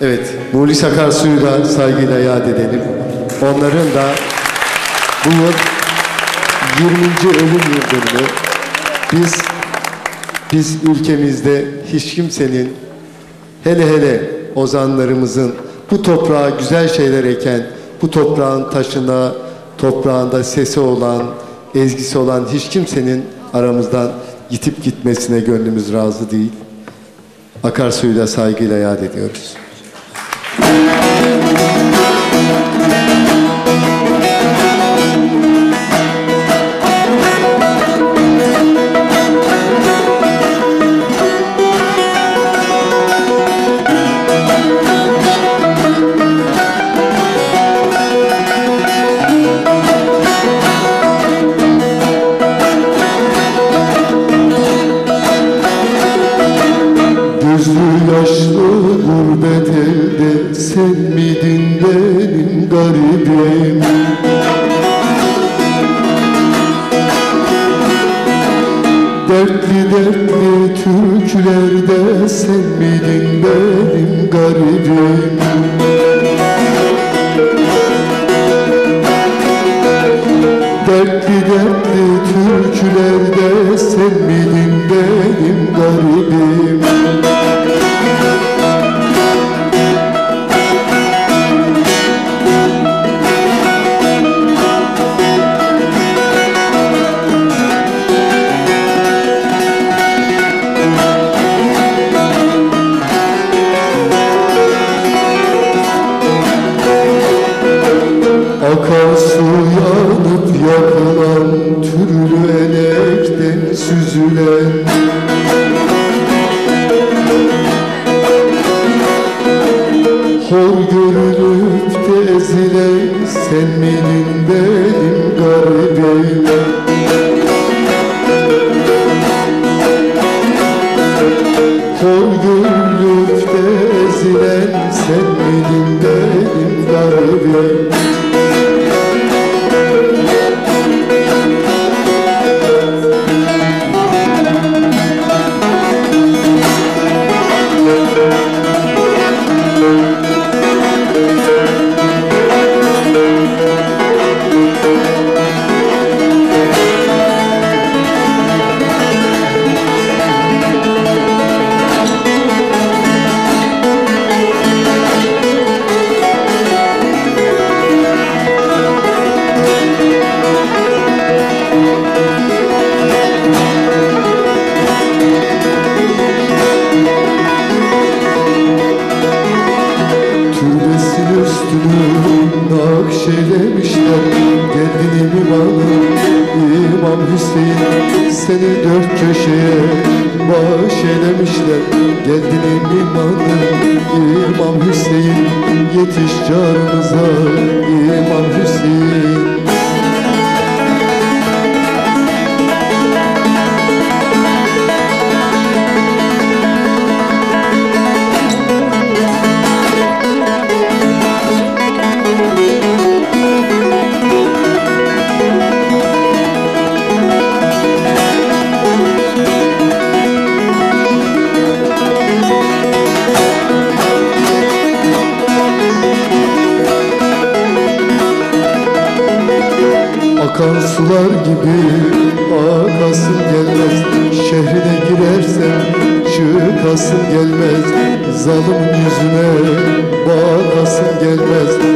Evet, Mulis Akarsu'yu da saygıyla yad edelim. Onların da bu yıl 20. ölüm yıl dönümü. Biz, biz ülkemizde hiç kimsenin, hele hele ozanlarımızın bu toprağa güzel şeyler eken, bu toprağın taşına, toprağında sesi olan, ezgisi olan hiç kimsenin aramızdan gitip gitmesine gönlümüz razı değil. Akarsuyla saygıyla yad ediyoruz. Türkülerde sen miydin benim garibim? Dertli dertli türkülerde sen miydin Akarsu yanıp yakılan Türlü elekten süzülen İmamı İmam Hüseyin Seni dört köşeye bahşelemişler Geldin imamı İmam Hüseyin Yetiş canımıza İmam Hüseyin sular gibi akasın gelmez. Şehrine girersen çıkasın gelmez. Zalımın yüzüne bakasın gelmez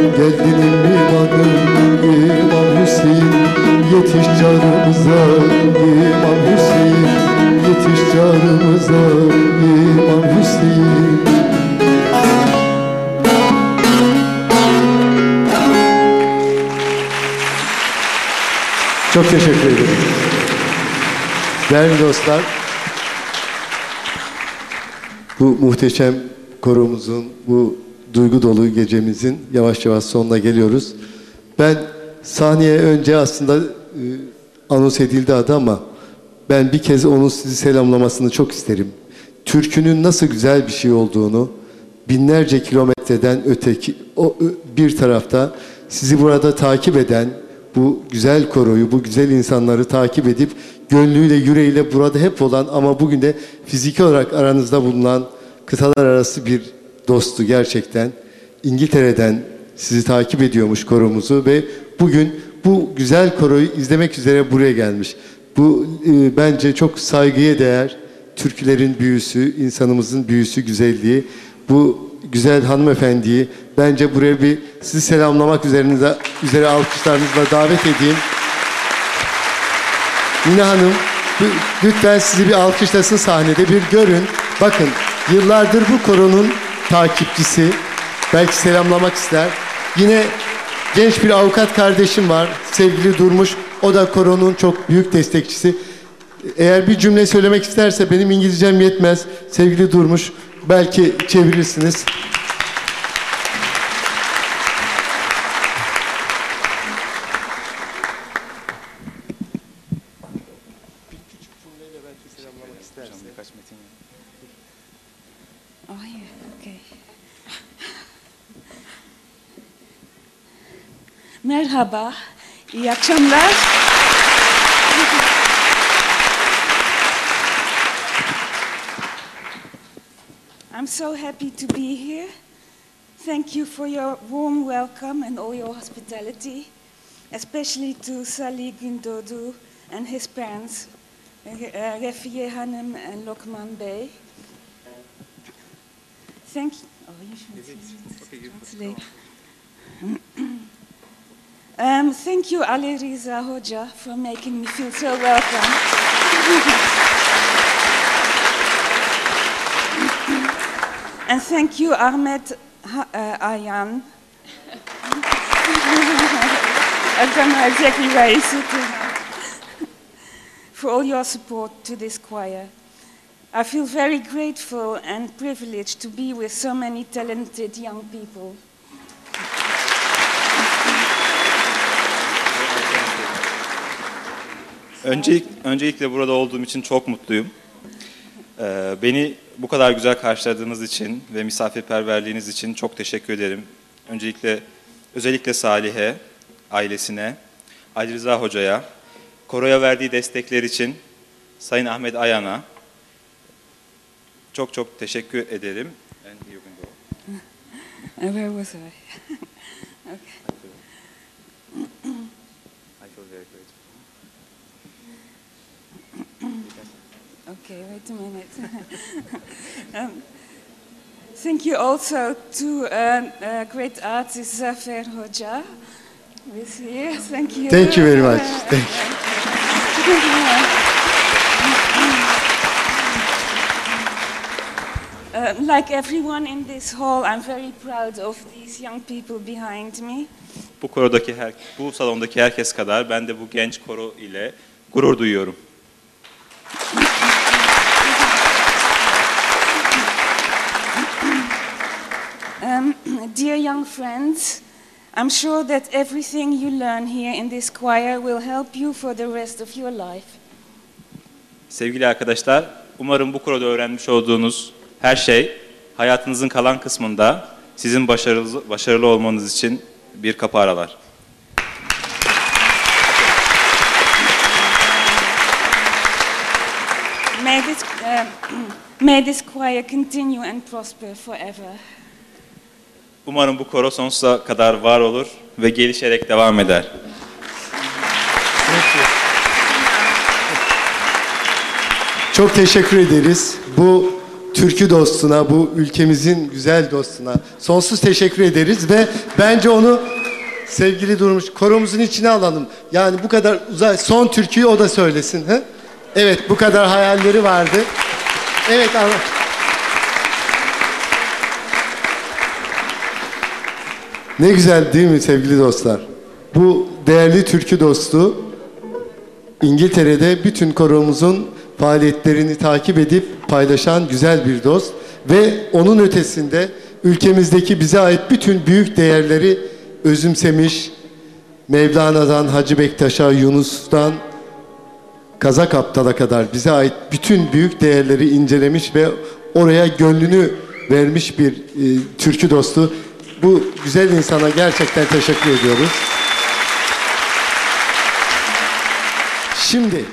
Çok teşekkür ederim. Değerli dostlar, bu muhteşem koromuzun, bu duygu dolu gecemizin yavaş yavaş sonuna geliyoruz. Ben sahneye önce aslında e, anons edildi adı ama ben bir kez onun sizi selamlamasını çok isterim. Türkünün nasıl güzel bir şey olduğunu binlerce kilometreden öteki o bir tarafta sizi burada takip eden bu güzel koroyu, bu güzel insanları takip edip gönlüyle, yüreğiyle burada hep olan ama bugün de fiziki olarak aranızda bulunan kıtalar arası bir dostu gerçekten. İngiltere'den sizi takip ediyormuş koromuzu ve bugün bu güzel koroyu izlemek üzere buraya gelmiş. Bu e, bence çok saygıya değer. Türkülerin büyüsü, insanımızın büyüsü, güzelliği. Bu güzel hanımefendiyi bence buraya bir sizi selamlamak üzerinize, üzere alkışlarınızla davet edeyim. Mine Hanım lü- lütfen sizi bir alkışlasın sahnede bir görün. Bakın yıllardır bu koronun takipçisi. Belki selamlamak ister. Yine genç bir avukat kardeşim var. Sevgili Durmuş. O da koronun çok büyük destekçisi. Eğer bir cümle söylemek isterse benim İngilizcem yetmez. Sevgili Durmuş belki çevirirsiniz. Merhaba, iyi akşamlar. So happy to be here. Thank you for your warm welcome and all your hospitality, especially to Salih Gündoğdu and his parents, uh, Refiye Hanım and Lokman Bey. Thank Oh, you should. Um, thank you, Ali Riza Hoja, for making me feel so welcome. and thank you, Ahmed uh, Ayan. I don't know exactly where he's sitting. For all your support to this choir. I feel very grateful and privileged to be with so many talented young people. Öncelik, öncelikle burada olduğum için çok mutluyum. Ee, beni bu kadar güzel karşıladığınız için ve misafirperverliğiniz için çok teşekkür ederim. Öncelikle özellikle Salih'e, ailesine, Ali Rıza Hoca'ya, Koro'ya verdiği destekler için Sayın Ahmet Ayan'a çok çok teşekkür ederim. And you can go. And Okay, wait a minute. um, thank you also to uh, uh, great artist Zafer who is here. Thank you. Thank you very much. Thank you. Uh, like everyone in this hall, I'm very proud of these young people behind me. Bu korodaki her, bu salondaki herkes kadar ben de bu genç koro ile gurur duyuyorum. Dear young friends, I'm sure that everything you learn here in this choir will help you for the rest of your life. Sevgili arkadaşlar, umarım bu koroda öğrenmiş olduğunuz her şey hayatınızın kalan kısmında sizin başarılı, başarılı olmanız için bir kapı aralar. May this, uh, may this choir continue and prosper forever. Umarım bu koro sonsuza kadar var olur ve gelişerek devam eder. Çok teşekkür ederiz. Bu türkü dostuna, bu ülkemizin güzel dostuna sonsuz teşekkür ederiz ve bence onu sevgili Durmuş koromuzun içine alalım. Yani bu kadar uzay son türküyü o da söylesin. He? Evet bu kadar hayalleri vardı. Evet ama Ne güzel değil mi sevgili dostlar? Bu değerli türkü dostu İngiltere'de bütün koromuzun faaliyetlerini takip edip paylaşan güzel bir dost ve onun ötesinde ülkemizdeki bize ait bütün büyük değerleri özümsemiş Mevlana'dan Hacı Bektaş'a, Yunus'tan Kazak Aptal'a kadar bize ait bütün büyük değerleri incelemiş ve oraya gönlünü vermiş bir e, türkü dostu. Bu güzel insana gerçekten teşekkür ediyoruz. Şimdi